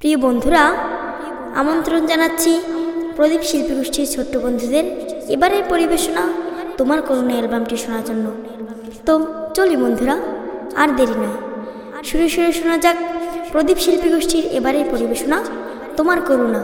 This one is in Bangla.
প্রিয় বন্ধুরা, আমন্ত্রণ জানাচ্ছি প্রদীপ শিল্পী গোষ্ঠীর ছোট্ট বন্ধুদের। এবারের পরিবেশনা তোমার করুণা অ্যালবামটি শোনার জন্য। তো চলি বন্ধুরা, আর দেরি নয়। শুরু শুরু শোনা যাক প্রদীপ শিল্পী গোষ্ঠীর এবারের পরিবেশনা তোমার করুণা।